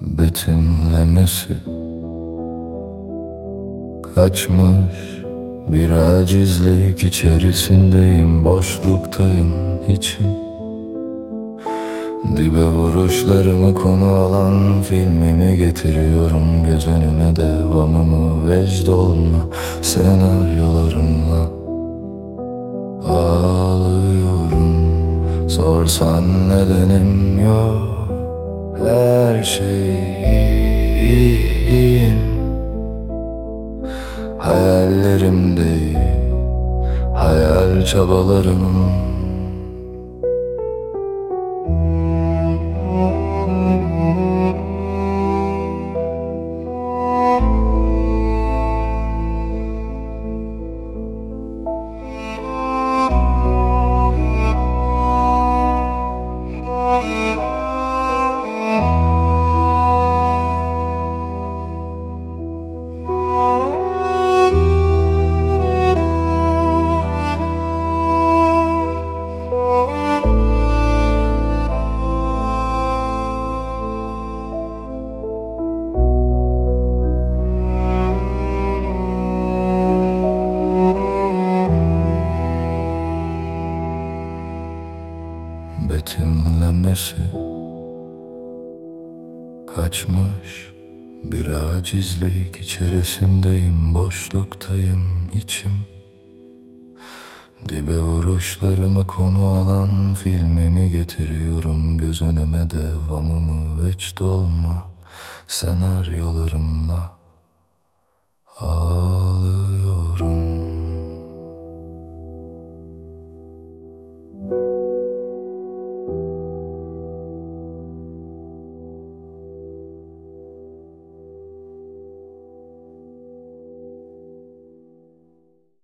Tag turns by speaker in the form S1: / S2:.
S1: Betimlemesi Kaçmış bir acizlik içerisindeyim Boşluktayım için Dibe vuruşlarımı konu alan filmimi getiriyorum. Göz önüme devamımı vecd olma senaryolarımla Ağlıyorum. Sorsan nedenim yok Her şey iyiyim Hayallerim değil Hayal çabalarım Música betimlemesi Kaçmış. Bir acizlik içerisindeyim Boşluktayım içim. Dibe vuruşlarımı konu alan filmimi getiriyorum Göz önüme devamımı veç dolma Senaryolarımla